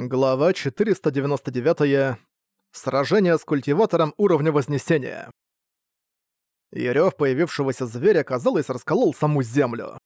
Глава 499. Сражение с культиватором уровня Вознесения. Ярёв появившегося зверя, казалось, расколол саму землю.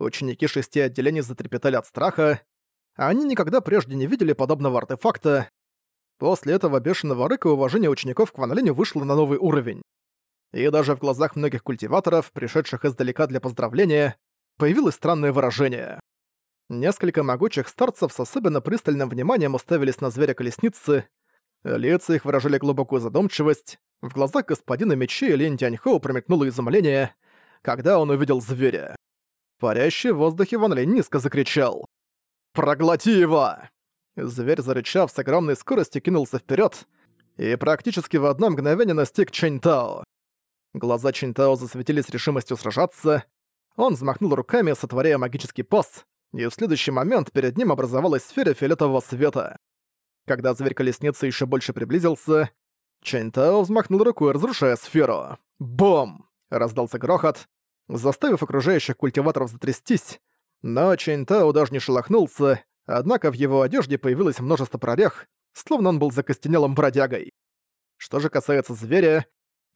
Ученики шести отделений затрепетали от страха, они никогда прежде не видели подобного артефакта. После этого бешеного рыка уважение учеников к Ван Линю вышло на новый уровень. И даже в глазах многих культиваторов, пришедших издалека для поздравления, появилось странное выражение. Несколько могучих старцев с особенно пристальным вниманием уставились на зверя-колесницы. Лица их выражали глубокую задумчивость. В глазах господина мечей Лин Тяньхоу промелькнуло изумление, когда он увидел зверя. Парящий в воздухе Ван Линь низко закричал. «Проглоти его!» Зверь, зарычав, с огромной скоростью кинулся вперед и практически в одно мгновение настиг Чэньтао. Глаза Чэньтао засветились решимостью сражаться. Он взмахнул руками, сотворяя магический пост, и в следующий момент перед ним образовалась сфера фиолетового света. Когда зверь колесницы еще больше приблизился, Чэнь Тао взмахнул рукой, разрушая сферу. Бом! Раздался грохот, заставив окружающих культиваторов затрястись, но Чэнь Тао даже не шелохнулся, однако в его одежде появилось множество прорех, словно он был закостенелым бродягой. Что же касается зверя,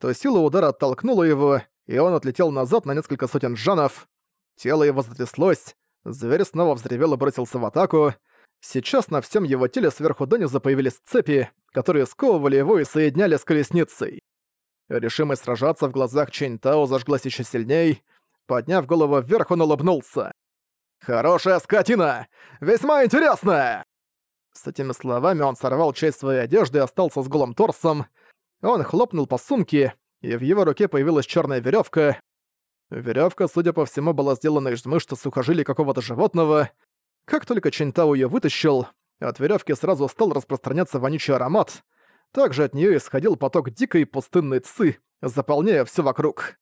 то сила удара оттолкнула его, и он отлетел назад на несколько сотен джанов. Тело его затряслось, Зверь снова взревел и бросился в атаку. Сейчас на всем его теле сверху донизу появились цепи, которые сковывали его и соединяли с колесницей. Решимость сражаться в глазах Чэнь Тао зажглась еще сильней. Подняв голову вверх, он улыбнулся. «Хорошая скотина! Весьма интересная!» С этими словами он сорвал часть своей одежды и остался с голым торсом. Он хлопнул по сумке, и в его руке появилась черная веревка. Веревка, судя по всему, была сделана из мышц сухожилий какого-то животного. Как только Чентау ее вытащил, от веревки сразу стал распространяться вонючий аромат. Также от нее исходил поток дикой пустынной цы, заполняя все вокруг.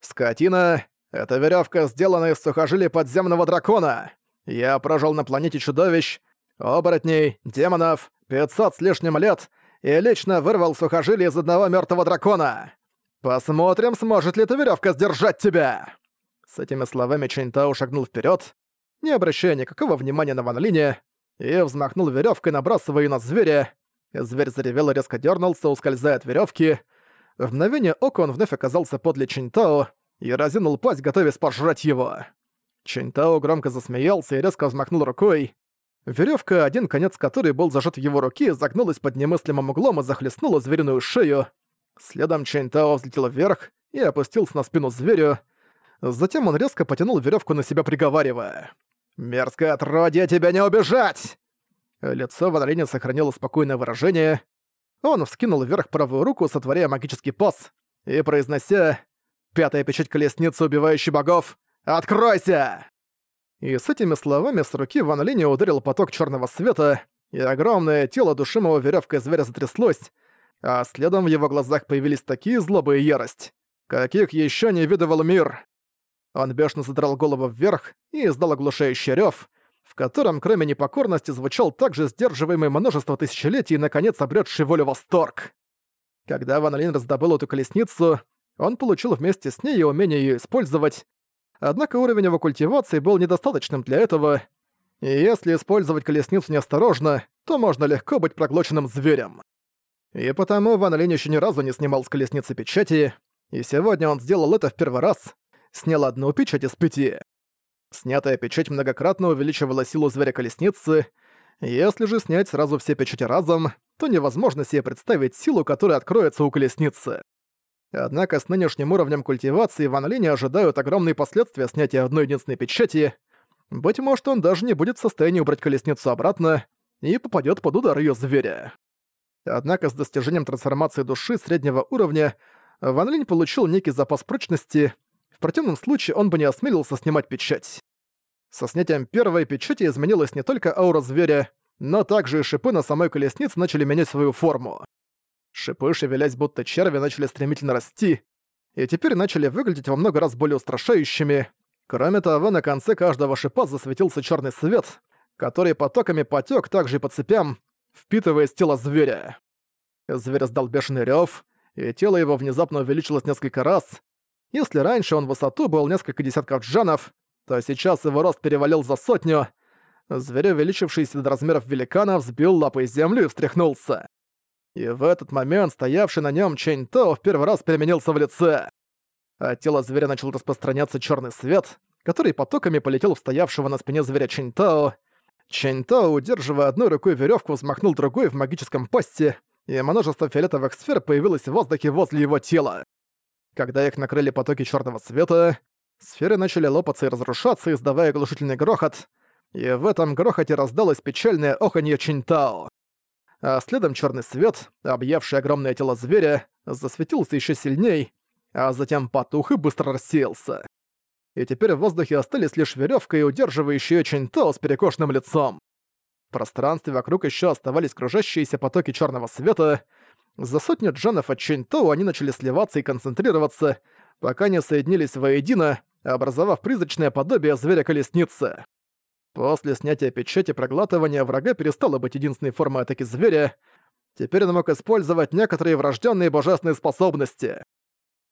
«Скотина! Это веревка, сделана из сухожилий подземного дракона! Я прожил на планете чудовищ, оборотней, демонов, 500 с лишним лет и лично вырвал сухожилие из одного мертвого дракона!» «Посмотрим, сможет ли эта веревка сдержать тебя!» С этими словами Чэньтау шагнул вперед, не обращая никакого внимания на Ван Линя, и взмахнул веревкой, набрасывая ее на зверя. Зверь заревел и резко дернулся, ускользая от веревки. В мгновение ока он вновь оказался подле Чэньтао и разинул пасть, готовясь пожрать его. Чэньтао громко засмеялся и резко взмахнул рукой. Веревка, один конец которой был зажат в его руке, загнулась под немыслимым углом и захлестнула звериную шею, Следом Чэнь Тао взлетел вверх и опустился на спину зверю. Затем он резко потянул веревку на себя, приговаривая. «Мерзкое отродье, тебя не убежать!» Лицо Ван сохранило спокойное выражение. Он вскинул вверх правую руку, сотворяя магический пас, и произнося «Пятая печать колесницы, убивающий богов! Откройся!» И с этими словами с руки Ван ударил поток черного света, и огромное тело душимого веревкой зверя затряслось, а следом в его глазах появились такие злоба и ярость, каких еще не видывал мир. Он бешено задрал голову вверх и издал оглушающий рёв, в котором кроме непокорности звучал также сдерживаемый множество тысячелетий и, наконец, обретший волю восторг. Когда Ван Лин раздобыл эту колесницу, он получил вместе с ней умение ее использовать, однако уровень его культивации был недостаточным для этого, и если использовать колесницу неосторожно, то можно легко быть проглоченным зверем. И потому Ван Линь еще ни разу не снимал с колесницы печати, и сегодня он сделал это в первый раз, снял одну печать из пяти. Снятая печать многократно увеличивала силу зверя-колесницы, если же снять сразу все печати разом, то невозможно себе представить силу, которая откроется у колесницы. Однако с нынешним уровнем культивации Ван Линя ожидают огромные последствия снятия одной единственной печати. Быть может, он даже не будет в состоянии убрать колесницу обратно и попадет под удар ее зверя. Однако с достижением трансформации души среднего уровня Ван Линь получил некий запас прочности, в противном случае он бы не осмелился снимать печать. Со снятием первой печати изменилась не только аура зверя, но также и шипы на самой колеснице начали менять свою форму. Шипы, шевелясь будто черви, начали стремительно расти, и теперь начали выглядеть во много раз более устрашающими. Кроме того, на конце каждого шипа засветился черный свет, который потоками потек также и по цепям, впитываясь в тело зверя. Зверь сдал бешеный рёв, и тело его внезапно увеличилось несколько раз. Если раньше он в высоту был несколько десятков джанов, то сейчас его рост перевалил за сотню. зверь, увеличившийся до размеров великана, взбил лапой землю и встряхнулся. И в этот момент стоявший на нем Чэнь То в первый раз переменился в лице. От тела зверя начал распространяться черный свет, который потоками полетел в стоявшего на спине зверя Чэнь Тао. Чэнь Тао, удерживая одной рукой веревку, взмахнул другой в магическом пасте, и множество фиолетовых сфер появилось в воздухе возле его тела. Когда их накрыли потоки черного света, сферы начали лопаться и разрушаться, издавая оглушительный грохот, и в этом грохоте раздалось печальное оханье Чинтао. А следом черный свет, объявший огромное тело зверя, засветился еще сильней, а затем потух и быстро рассеялся. И теперь в воздухе остались лишь веревка и удерживающая Чинтао с перекошенным лицом. В пространстве вокруг еще оставались кружащиеся потоки черного света. За сотню джанов от Чинтао они начали сливаться и концентрироваться, пока не соединились воедино, образовав призрачное подобие зверя-колесницы. После снятия печати проглатывания врага перестало быть единственной формой атаки зверя, теперь он мог использовать некоторые врожденные божественные способности.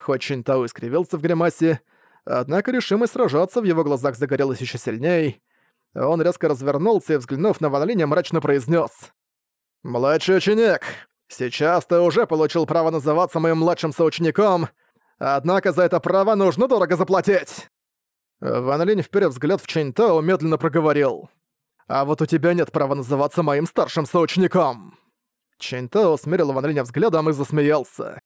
Хоть Чинтау искривился в гримасе, однако решимость сражаться в его глазах загорелась еще сильней. Он резко развернулся и, взглянув на Ван мрачно произнес: «Младший ученик, сейчас ты уже получил право называться моим младшим соучеником, однако за это право нужно дорого заплатить!» Ван Линь вперед взгляд в Чэнь Тао медленно проговорил. «А вот у тебя нет права называться моим старшим соучеником!» Чэнь Тао смерил Ван взглядом и засмеялся.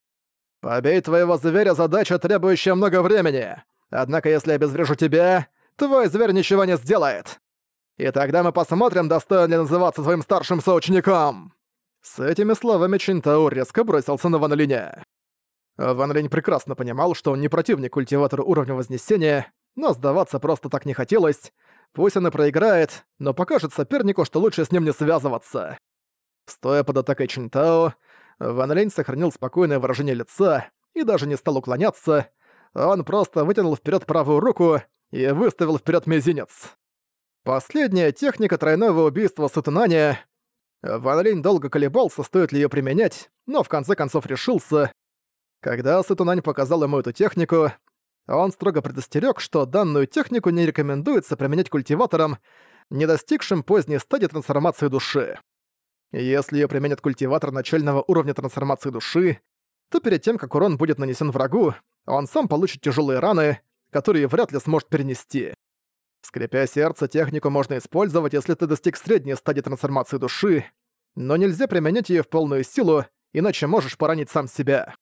«Побей твоего зверя задача, требующая много времени. Однако если обезврежу тебя, твой зверь ничего не сделает. И тогда мы посмотрим, достоин ли называться твоим старшим соучеником!» С этими словами Чинтау резко бросился на Ван Линя. Ван Линь прекрасно понимал, что он не противник культиватора уровня Вознесения, но сдаваться просто так не хотелось. Пусть он и проиграет, но покажет сопернику, что лучше с ним не связываться. Стоя под атакой Чинтао, Ван Лень сохранил спокойное выражение лица и даже не стал уклоняться. Он просто вытянул вперед правую руку и выставил вперед мизинец. Последняя техника тройного убийства Сатунани. Ван Линь долго колебался, стоит ли ее применять, но в конце концов решился. Когда Сатунань показал ему эту технику, он строго предостерег, что данную технику не рекомендуется применять культиваторам, не достигшим поздней стадии трансформации души. Если ее применят культиватор начального уровня трансформации души, то перед тем, как урон будет нанесен врагу, он сам получит тяжелые раны, которые вряд ли сможет перенести. Скрипя сердце, технику можно использовать, если ты достиг средней стадии трансформации души, но нельзя применять ее в полную силу, иначе можешь поранить сам себя.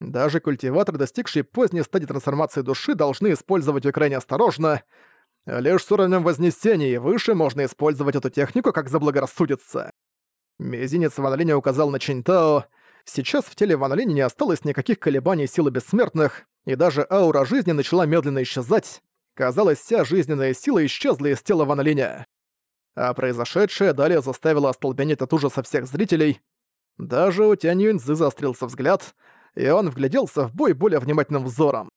Даже культиваторы, достигшие поздней стадии трансформации души, должны использовать ее крайне осторожно. Лишь с уровнем Вознесения и выше можно использовать эту технику, как заблагорассудится. Мизинец Ван Линя указал на Чинтао. Сейчас в теле Ван Линя не осталось никаких колебаний силы бессмертных, и даже аура жизни начала медленно исчезать. Казалось, вся жизненная сила исчезла из тела Ван Линя. А произошедшее далее заставило остолбенеть от ужаса всех зрителей. Даже у Тянь Юньцзы заострился взгляд — и он вгляделся в бой более внимательным взором.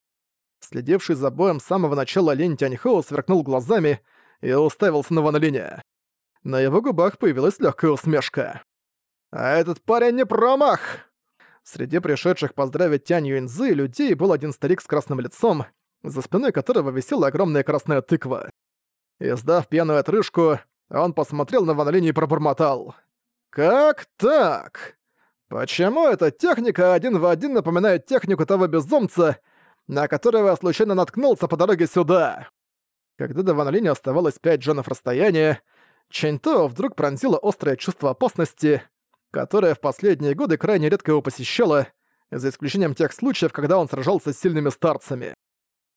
Следивший за боем с самого начала Лень Тяньхоу сверкнул глазами и уставился на Ван Линя. На его губах появилась легкая усмешка. «А этот парень не промах!» Среди пришедших поздравить Тянь Юньзы людей был один старик с красным лицом, за спиной которого висела огромная красная тыква. Издав пьяную отрыжку, он посмотрел на Ван Линь и пробормотал. «Как так?» Почему эта техника один в один напоминает технику того безумца, на которого я случайно наткнулся по дороге сюда? Когда до Ван Линя оставалось пять джонов расстояния, Чэньто вдруг пронзило острое чувство опасности, которое в последние годы крайне редко его посещало, за исключением тех случаев, когда он сражался с сильными старцами.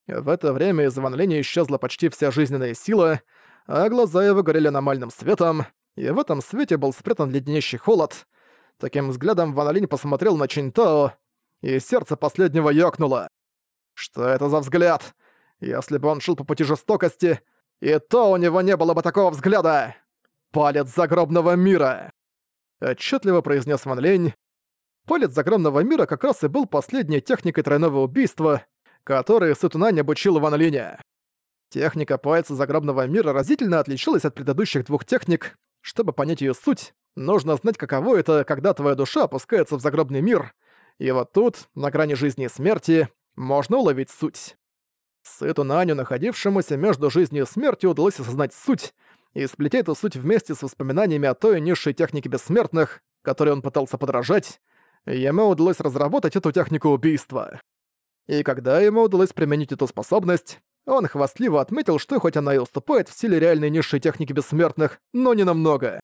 В это время из Ван Линя исчезла почти вся жизненная сила, а глаза его горели аномальным светом, и в этом свете был спрятан леденящий холод — Таким взглядом Ван Линь посмотрел на Чинтао, и сердце последнего ёкнуло. Что это за взгляд? Если бы он шел по пути жестокости, и то у него не было бы такого взгляда. Палец загробного мира. Отчетливо произнес Ван Линь. Палец загробного мира как раз и был последней техникой тройного убийства, которой Сатунань обучил Ван Линя. Техника пальца загробного мира разительно отличалась от предыдущих двух техник. Чтобы понять ее суть, Нужно знать, каково это, когда твоя душа опускается в загробный мир, и вот тут, на грани жизни и смерти, можно уловить суть. Сыту Наню, находившемуся между жизнью и смертью, удалось осознать суть, и сплетя эту суть вместе с воспоминаниями о той низшей технике бессмертных, которой он пытался подражать, ему удалось разработать эту технику убийства. И когда ему удалось применить эту способность, он хвастливо отметил, что хоть она и уступает в силе реальной низшей техники бессмертных, но не намного.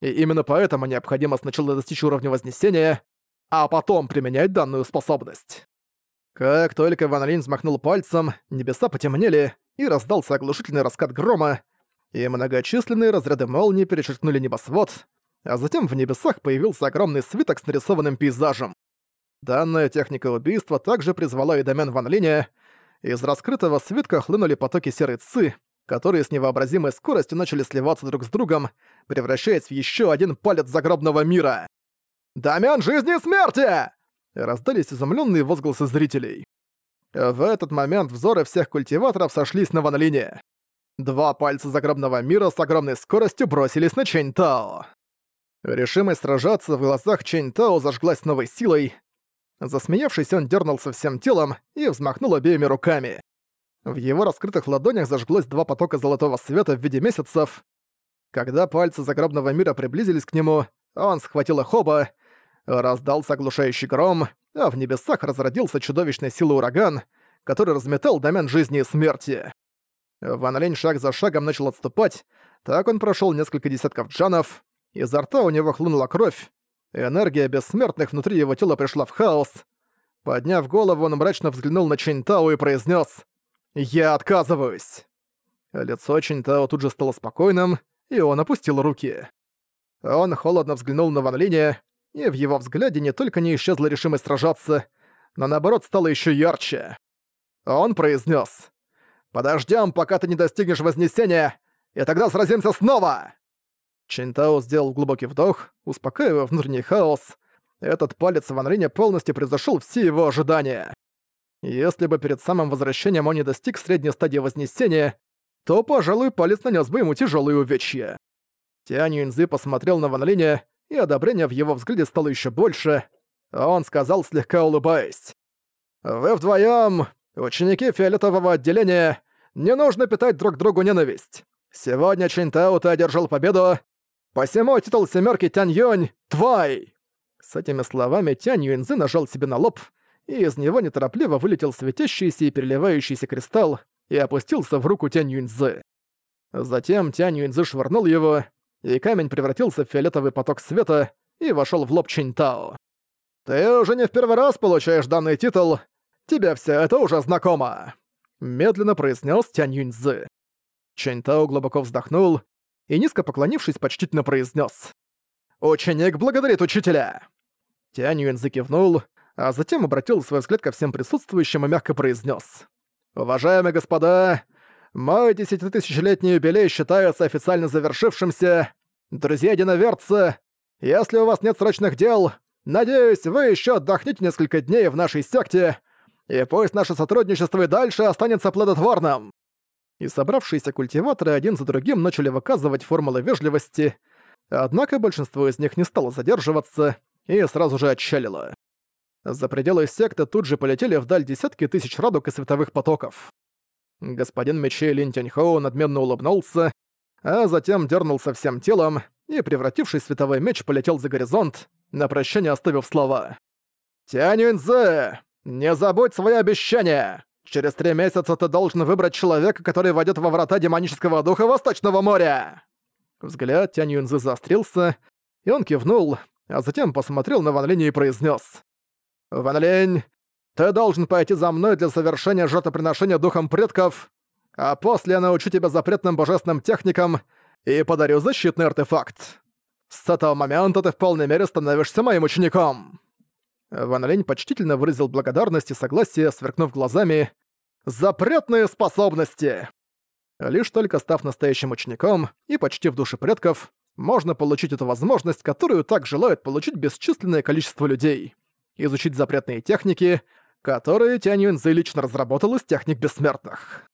И именно поэтому необходимо сначала достичь уровня Вознесения, а потом применять данную способность. Как только Ван Линь взмахнул пальцем, небеса потемнели, и раздался оглушительный раскат грома, и многочисленные разряды молнии перечеркнули небосвод, а затем в небесах появился огромный свиток с нарисованным пейзажем. Данная техника убийства также призвала и домен Ван Линя. Из раскрытого свитка хлынули потоки серой ци, которые с невообразимой скоростью начали сливаться друг с другом, превращаясь в еще один палец загробного мира. «Домен жизни и смерти!» Раздались изумленные возгласы зрителей. В этот момент взоры всех культиваторов сошлись на Ван Лине. Два пальца загробного мира с огромной скоростью бросились на Чэнь Тао. Решимость сражаться в глазах Чэнь Тао зажглась новой силой. Засмеявшись, он дернулся всем телом и взмахнул обеими руками. В его раскрытых ладонях зажглось два потока золотого света в виде месяцев. Когда пальцы загробного мира приблизились к нему, он схватил их оба, раздался оглушающий гром, а в небесах разродился чудовищной силой ураган, который разметал домен жизни и смерти. Ван Лень шаг за шагом начал отступать, так он прошел несколько десятков джанов, Изо рта у него хлынула кровь. Энергия бессмертных внутри его тела пришла в хаос. Подняв голову, он мрачно взглянул на Чэньтао и произнес: «Я отказываюсь!» Лицо Чэньтао тут же стало спокойным, и он опустил руки. Он холодно взглянул на Ван Линя, и в его взгляде не только не исчезла решимость сражаться, но наоборот стало еще ярче. Он произнес: «Подождем, пока ты не достигнешь Вознесения, и тогда сразимся снова!» Чинтао сделал глубокий вдох, успокаивая внутренний хаос. Этот палец Ван Линя полностью превзошел все его ожидания. Если бы перед самым возвращением он не достиг средней стадии Вознесения, то, пожалуй, палец нанес бы ему тяжелые увечья. Тянь Юньзы посмотрел на Ван Линя, и одобрение в его взгляде стало еще больше. Он сказал, слегка улыбаясь. «Вы вдвоем, ученики фиолетового отделения, не нужно питать друг другу ненависть. Сегодня Чинтао ты одержал победу, Посему титул семерки Тянь Юнь — твой!» С этими словами Тянь Юньзы нажал себе на лоб, и из него неторопливо вылетел светящийся и переливающийся кристалл и опустился в руку Тянь Юньзы. Затем Тянь Юньзы швырнул его, и камень превратился в фиолетовый поток света и вошел в лоб Тао. «Ты уже не в первый раз получаешь данный титул. Тебе все это уже знакомо», — медленно произнес Тянь Юньзы. Тао глубоко вздохнул и, низко поклонившись, почтительно произнес: «Ученик благодарит учителя!» Тянь Юэн закивнул, а затем обратил свой взгляд ко всем присутствующим и мягко произнес: «Уважаемые господа, мой десятитысячелетний юбилей считается официально завершившимся. Друзья-единоверцы, если у вас нет срочных дел, надеюсь, вы еще отдохнете несколько дней в нашей секте, и пусть наше сотрудничество и дальше останется плодотворным и собравшиеся культиваторы один за другим начали выказывать формулы вежливости, однако большинство из них не стало задерживаться и сразу же отчалило. За пределы секты тут же полетели вдаль десятки тысяч радуг и световых потоков. Господин мечей Лин Тяньхоу надменно улыбнулся, а затем дернулся всем телом и, превратившись в световой меч, полетел за горизонт, на прощание оставив слова. «Тянь не забудь свои обещания! Через три месяца ты должен выбрать человека, который войдет во врата демонического духа Восточного моря!» Взгляд Тянь Юнзы заострился, и он кивнул, а затем посмотрел на Ван Линь и произнес: «Ван Линь, ты должен пойти за мной для совершения жертвоприношения духом предков, а после я научу тебя запретным божественным техникам и подарю защитный артефакт. С этого момента ты в полной мере становишься моим учеником!» Ван Лень почтительно выразил благодарность и согласие, сверкнув глазами. «Запретные способности!» Лишь только став настоящим учеником и почти в душе предков, можно получить эту возможность, которую так желают получить бесчисленное количество людей. Изучить запретные техники, которые Тянь Юньзы лично разработал из техник бессмертных.